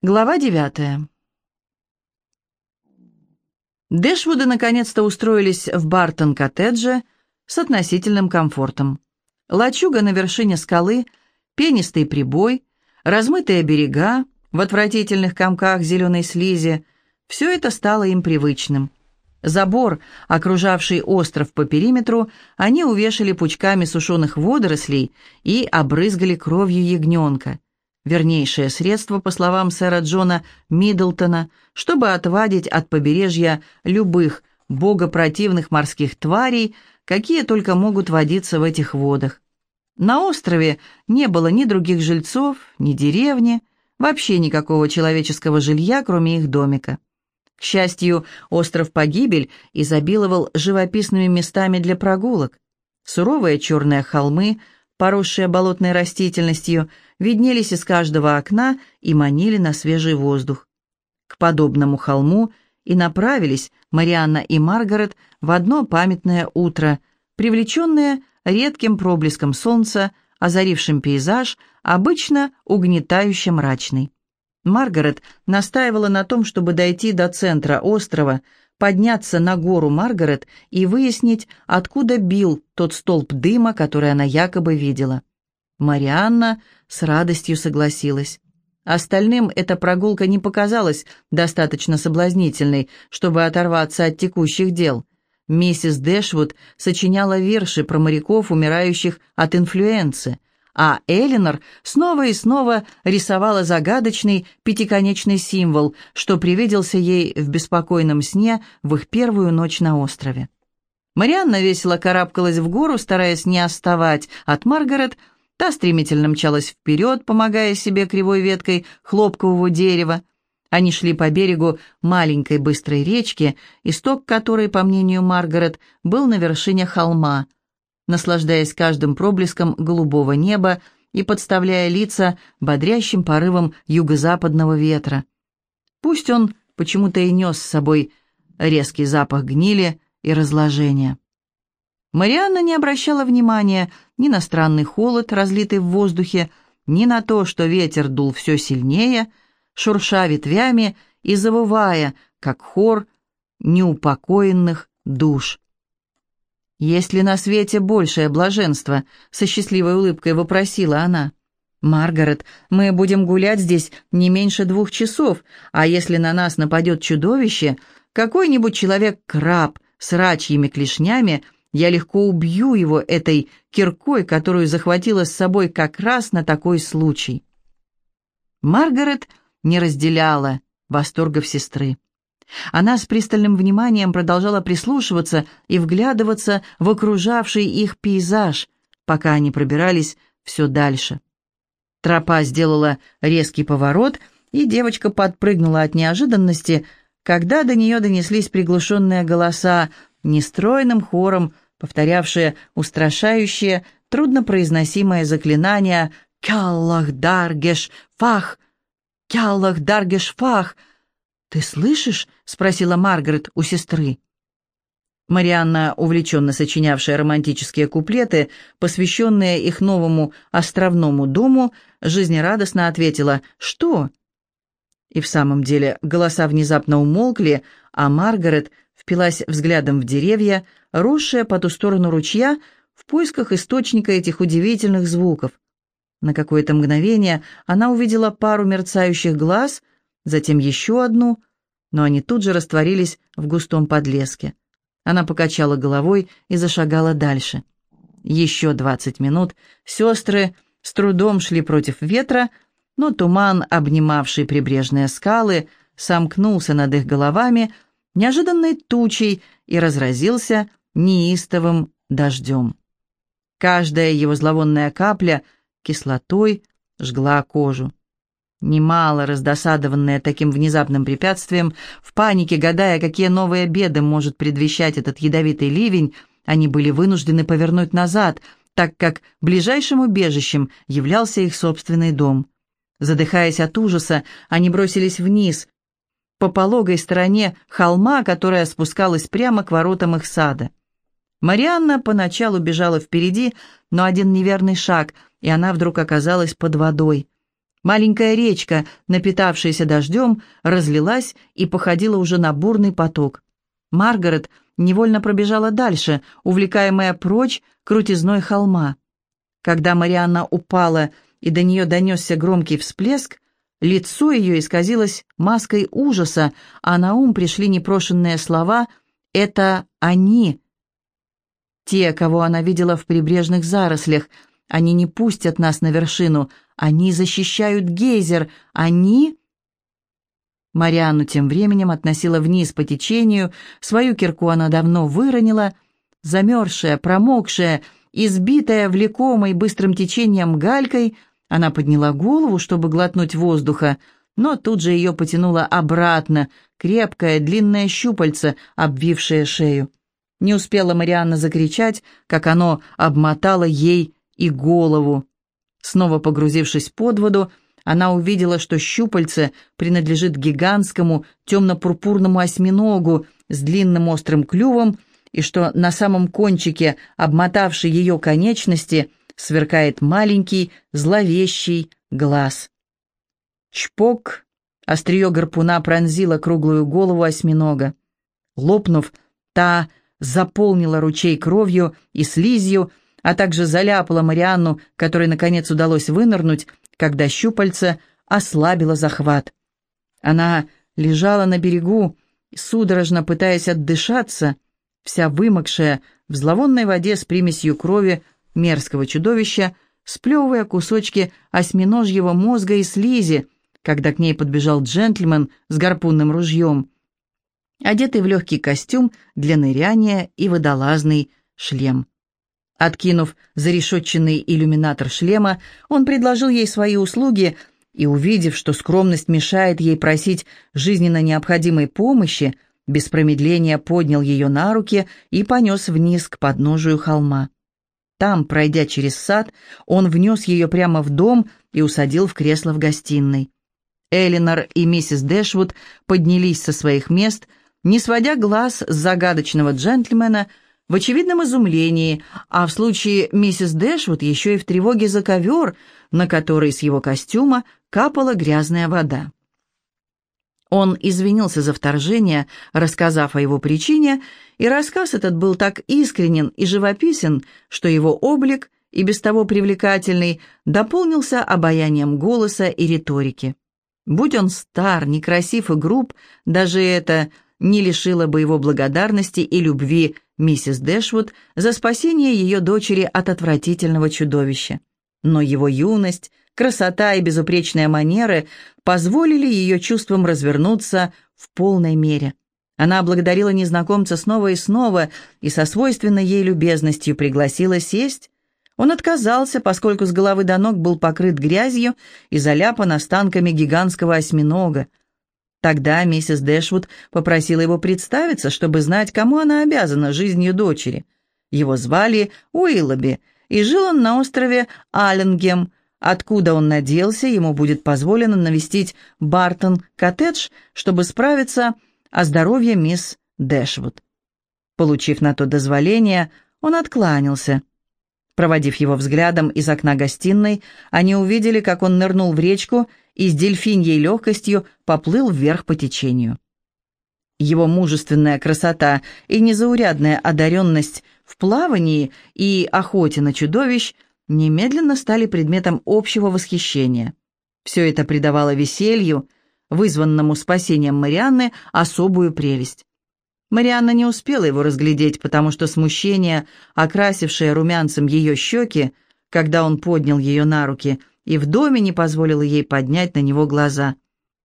Глава девятая. Дэшвуды наконец-то устроились в Бартон-коттедже с относительным комфортом. Лачуга на вершине скалы, пенистый прибой, размытые берега в отвратительных комках зеленой слизи – все это стало им привычным. Забор, окружавший остров по периметру, они увешали пучками сушеных водорослей и обрызгали кровью ягненка – вернейшее средство, по словам сэра Джона Миддлтона, чтобы отвадить от побережья любых богопротивных морских тварей, какие только могут водиться в этих водах. На острове не было ни других жильцов, ни деревни, вообще никакого человеческого жилья, кроме их домика. К счастью, остров Погибель изобиловал живописными местами для прогулок. Суровые черные холмы, поросшие болотной растительностью – виднелись из каждого окна и манили на свежий воздух. К подобному холму и направились Марианна и Маргарет в одно памятное утро, привлеченные редким проблеском солнца, озарившим пейзаж, обычно угнетающе мрачный. Маргарет настаивала на том, чтобы дойти до центра острова, подняться на гору Маргарет и выяснить, откуда бил тот столб дыма, который она якобы видела. Марианна с радостью согласилась. Остальным эта прогулка не показалась достаточно соблазнительной, чтобы оторваться от текущих дел. Миссис Дэшвуд сочиняла верши про моряков, умирающих от инфлюенции, а Элинор снова и снова рисовала загадочный пятиконечный символ, что привиделся ей в беспокойном сне в их первую ночь на острове. Марианна весело карабкалась в гору, стараясь не отставать от Маргарет, Та стремительно мчалась вперед, помогая себе кривой веткой хлопкового дерева. Они шли по берегу маленькой быстрой речки, исток которой, по мнению Маргарет, был на вершине холма, наслаждаясь каждым проблеском голубого неба и подставляя лица бодрящим порывом юго-западного ветра. Пусть он почему-то и нес с собой резкий запах гнили и разложения. Марианна не обращала внимания ни на странный холод, разлитый в воздухе, ни на то, что ветер дул все сильнее, шурша ветвями и завывая, как хор неупокоенных душ. «Есть ли на свете большее блаженство?» — со счастливой улыбкой вопросила она. «Маргарет, мы будем гулять здесь не меньше двух часов, а если на нас нападет чудовище, какой-нибудь человек-краб с рачьими клешнями — я легко убью его этой киркой, которую захватила с собой как раз на такой случай. Маргарет не разделяла восторгов сестры. Она с пристальным вниманием продолжала прислушиваться и вглядываться в окружавший их пейзаж, пока они пробирались все дальше. Тропа сделала резкий поворот, и девочка подпрыгнула от неожиданности, когда до нее донеслись приглушенные голоса, нестройным хором, повторявшие устрашающее, труднопроизносимое заклинание «Кяллах даргеш фах! Кяллах даргеш фах!» «Ты слышишь?» — спросила Маргарет у сестры. Марианна, увлеченно сочинявшая романтические куплеты, посвященные их новому островному дому, жизнерадостно ответила «Что?». И в самом деле голоса внезапно умолкли, а Маргарет впилась взглядом в деревья, росшие по ту сторону ручья, в поисках источника этих удивительных звуков. На какое-то мгновение она увидела пару мерцающих глаз, затем еще одну, но они тут же растворились в густом подлеске. Она покачала головой и зашагала дальше. Еще двадцать минут сестры с трудом шли против ветра, но туман, обнимавший прибрежные скалы, сомкнулся над их головами, неожиданной тучей и разразился неистовым дождем. Каждая его зловонная капля кислотой жгла кожу. Немало раздосадованная таким внезапным препятствием, в панике гадая, какие новые беды может предвещать этот ядовитый ливень, они были вынуждены повернуть назад, так как ближайшим убежищем являлся их собственный дом. Задыхаясь от ужаса, они бросились вниз, по пологой стороне холма, которая спускалась прямо к воротам их сада. Марианна поначалу бежала впереди, но один неверный шаг, и она вдруг оказалась под водой. Маленькая речка, напитавшаяся дождем, разлилась и походила уже на бурный поток. Маргарет невольно пробежала дальше, увлекаемая прочь крутизной холма. Когда Марианна упала и до нее донесся громкий всплеск, лицо ее исказилось маской ужаса, а на ум пришли непрошенные слова «это они». Те, кого она видела в прибрежных зарослях, они не пустят нас на вершину, они защищают гейзер, они... Марианну тем временем относила вниз по течению, свою кирку она давно выронила, замерзшая, промокшая, избитая влекомой быстрым течением галькой, она подняла голову, чтобы глотнуть воздуха, но тут же ее потянуло обратно, крепкое длинное щупальце, обвившее шею. Не успела Марианна закричать, как оно обмотало ей и голову. Снова погрузившись под воду, она увидела, что щупальце принадлежит гигантскому темно-пурпурному осьминогу с длинным острым клювом, и что на самом кончике, обмотавшей ее конечности, сверкает маленький зловещий глаз. Чпок! Острие гарпуна пронзило круглую голову осьминога. Лопнув, та заполнила ручей кровью и слизью, а также заляпала Марианну, которой, наконец, удалось вынырнуть, когда щупальце ослабило захват. Она лежала на берегу, судорожно пытаясь отдышаться, вся вымокшая в зловонной воде с примесью крови мерзкого чудовища, сплевывая кусочки осьминожьего мозга и слизи, когда к ней подбежал джентльмен с гарпунным ружьем, одетый в легкий костюм для ныряния и водолазный шлем. Откинув зарешетченный иллюминатор шлема, он предложил ей свои услуги и, увидев, что скромность мешает ей просить жизненно необходимой помощи, без промедления поднял ее на руки и понес вниз к подножию холма. Там, пройдя через сад, он внес ее прямо в дом и усадил в кресло в гостиной. Элинор и миссис Дэшвуд поднялись со своих мест, не сводя глаз с загадочного джентльмена – в очевидном изумлении, а в случае миссис Дэшвуд еще и в тревоге за ковер, на который с его костюма капала грязная вода. Он извинился за вторжение, рассказав о его причине, и рассказ этот был так искренен и живописен, что его облик, и без того привлекательный, дополнился обаянием голоса и риторики. Будь он стар, некрасив и груб, даже это не лишило бы его благодарности и любви миссис Дэшвуд за спасение ее дочери от отвратительного чудовища. Но его юность, красота и безупречные манеры позволили ее чувствам развернуться в полной мере. Она благодарила незнакомца снова и снова и со свойственной ей любезностью пригласила сесть. Он отказался, поскольку с головы до ног был покрыт грязью и заляпан останками гигантского осьминога, Тогда миссис Дэшвуд попросила его представиться, чтобы знать, кому она обязана жизнью дочери. Его звали Уиллоби, и жил он на острове Алленгем, откуда он надеялся, ему будет позволено навестить Бартон-коттедж, чтобы справиться о здоровье мисс Дэшвуд. Получив на то дозволение, он откланялся. Проводив его взглядом из окна гостиной, они увидели, как он нырнул в речку и с дельфиньей легкостью поплыл вверх по течению. Его мужественная красота и незаурядная одаренность в плавании и охоте на чудовищ немедленно стали предметом общего восхищения. Все это придавало веселью, вызванному спасением Марианны, особую прелесть. Марианна не успела его разглядеть, потому что смущение, окрасившее румянцем ее щеки, когда он поднял ее на руки, и в доме не позволила ей поднять на него глаза.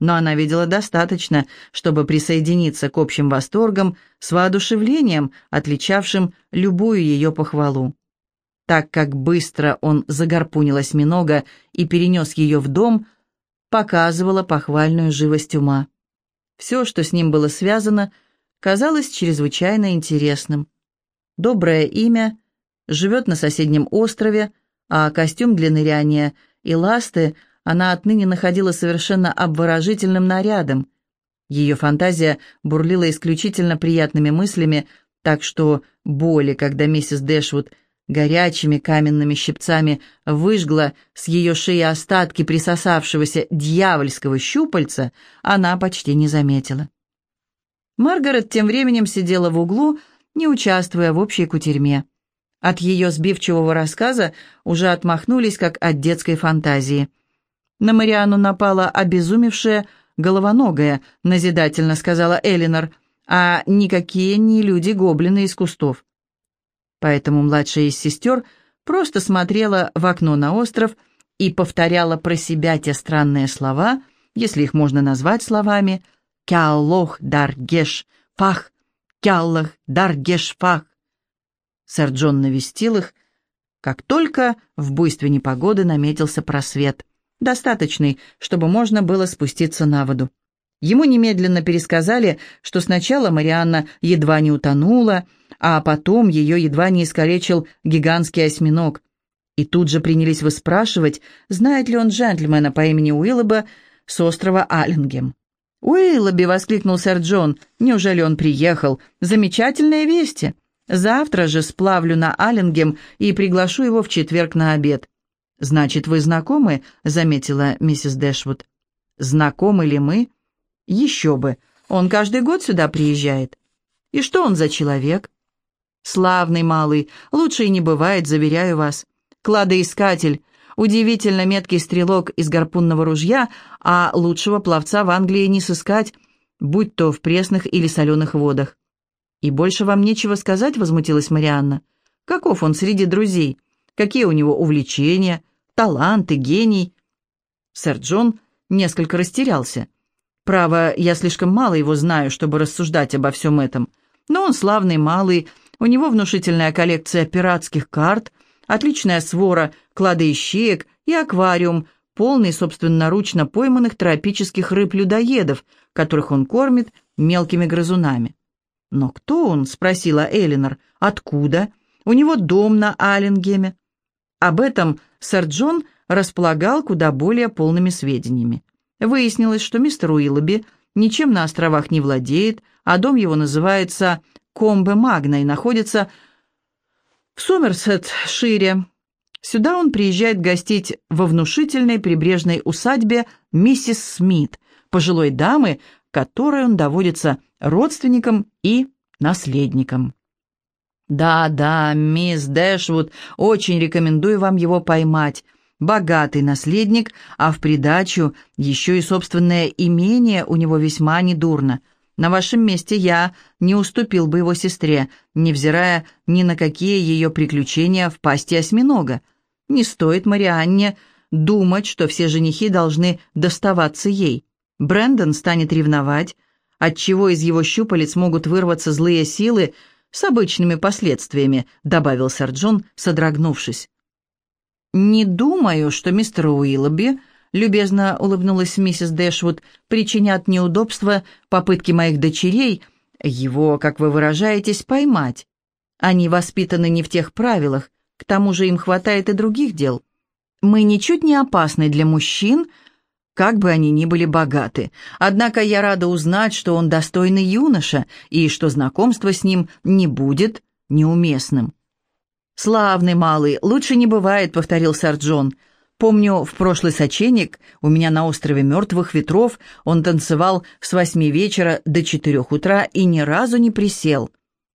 Но она видела достаточно, чтобы присоединиться к общим восторгам с воодушевлением, отличавшим любую ее похвалу. Так как быстро он загорпунил осьминога и перенес ее в дом, показывала похвальную живость ума. Все, что с ним было связано, казалось чрезвычайно интересным. Доброе имя, живет на соседнем острове, а костюм для ныряния и ласты она отныне находила совершенно обворожительным нарядом. Ее фантазия бурлила исключительно приятными мыслями, так что боли, когда миссис Дэшвуд горячими каменными щипцами выжгла с ее шеи остатки присосавшегося дьявольского щупальца, она почти не заметила. Маргарет тем временем сидела в углу, не участвуя в общей кутерьме. От ее сбивчивого рассказа уже отмахнулись, как от детской фантазии. На Мариану напала обезумевшая головоногая, назидательно сказала Элинор, а никакие не люди-гоблины из кустов. Поэтому младшая из сестер просто смотрела в окно на остров и повторяла про себя те странные слова, если их можно назвать словами «Кяллох даргеш фах, кяллох даргеш фах». Сэр Джон навестил их, как только в буйстве непогоды наметился просвет, достаточный, чтобы можно было спуститься на воду. Ему немедленно пересказали, что сначала Марианна едва не утонула, а потом ее едва не искалечил гигантский осьминог. И тут же принялись выспрашивать, знает ли он джентльмена по имени Уиллоба с острова Аллингем. «Уиллоби!» — воскликнул сэр Джон. «Неужели он приехал? Замечательные вести! Завтра же сплавлю на Аллингем и приглашу его в четверг на обед». «Значит, вы знакомы?» — заметила миссис Дэшвуд. «Знакомы ли мы?» «Еще бы! Он каждый год сюда приезжает. И что он за человек?» «Славный малый, лучше и не бывает, заверяю вас. Кладоискатель, удивительно меткий стрелок из гарпунного ружья, а лучшего пловца в Англии не сыскать, будь то в пресных или соленых водах». «И больше вам нечего сказать?» — возмутилась Марианна. «Каков он среди друзей? Какие у него увлечения, таланты, гений?» Сэр Джон несколько растерялся. Право, я слишком мало его знаю, чтобы рассуждать обо всем этом. Но он славный малый, у него внушительная коллекция пиратских карт, отличная свора кладоищеек и аквариум, полный собственноручно пойманных тропических рыб-людоедов, которых он кормит мелкими грызунами. «Но кто он?» — спросила Элинор. «Откуда? У него дом на Аллингеме». Об этом сэр Джон располагал куда более полными сведениями. Выяснилось, что мистер Уиллоби ничем на островах не владеет, а дом его называется Комбе Магна и находится в Сомерсет-Шире. Сюда он приезжает гостить во внушительной прибрежной усадьбе миссис Смит, пожилой дамы, которой он доводится родственником и наследником. «Да, да, мисс Дэшвуд, очень рекомендую вам его поймать богатый наследник, а в придачу еще и собственное имение у него весьма недурно. На вашем месте я не уступил бы его сестре, невзирая ни на какие ее приключения в пасти осьминога. Не стоит Марианне думать, что все женихи должны доставаться ей. Брэндон станет ревновать, отчего из его щупалец могут вырваться злые силы с обычными последствиями, добавил сэр Джон, содрогнувшись. «Не думаю, что мистер Уиллоби, любезно улыбнулась миссис Дэшвуд, причинят неудобства попытки моих дочерей, его, как вы выражаетесь, поймать. Они воспитаны не в тех правилах, к тому же им хватает и других дел. Мы ничуть не опасны для мужчин, как бы они ни были богаты. Однако я рада узнать, что он достойный юноша и что знакомство с ним не будет неуместным. «Славный малый, лучше не бывает», — повторил сэр. «Помню, в прошлый сочельник у меня на острове Мертвых Ветров он танцевал с восьми вечера до четырех утра и ни разу не присел».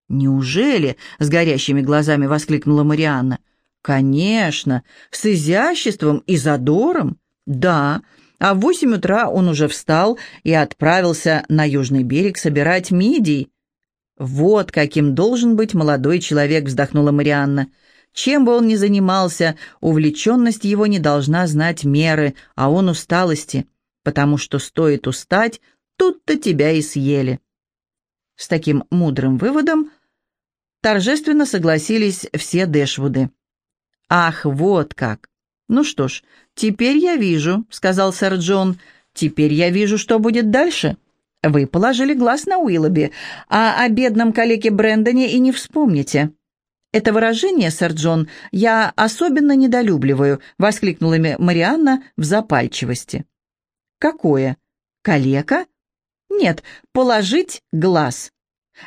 «Неужели?» — с горящими глазами воскликнула Марианна. «Конечно, с изяществом и задором. Да, а в восемь утра он уже встал и отправился на южный берег собирать мидий. «Вот каким должен быть молодой человек», — вздохнула Марианна. «Чем бы он ни занимался, увлеченность его не должна знать меры, а он усталости, потому что стоит устать, тут-то тебя и съели». С таким мудрым выводом торжественно согласились все Дэшвуды. «Ах, вот как! Ну что ж, теперь я вижу», — сказал сэр Джон, — «теперь я вижу, что будет дальше». Вы положили глаз на Уиллоби, а о бедном коллеге Брэндоне и не вспомните. Это выражение, сэр Джон, я особенно недолюбливаю, воскликнула Марианна в запальчивости. Какое? Калека? Нет, положить глаз.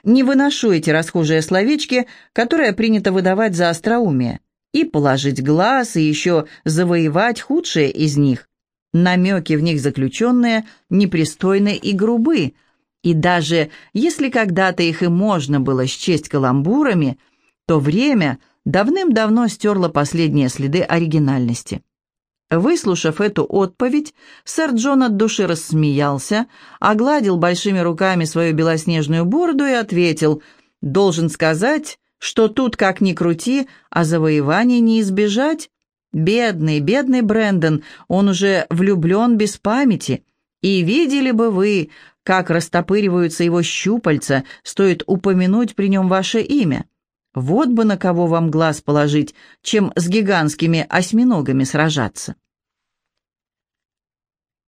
Не выношу эти расхожие словечки, которые принято выдавать за остроумие, и положить глаз, и еще завоевать худшие из них. Намеки в них заключенные непристойны и грубы, и даже если когда-то их и можно было счесть каламбурами, то время давным-давно стерло последние следы оригинальности. Выслушав эту отповедь, сэр Джон от души рассмеялся, огладил большими руками свою белоснежную бороду и ответил, «Должен сказать, что тут, как ни крути, а завоеваний не избежать. Бедный, бедный Брэндон, он уже влюблен без памяти. И видели бы вы, как растопыриваются его щупальца, стоит упомянуть при нем ваше имя. Вот бы на кого вам глаз положить, чем с гигантскими осьминогами сражаться».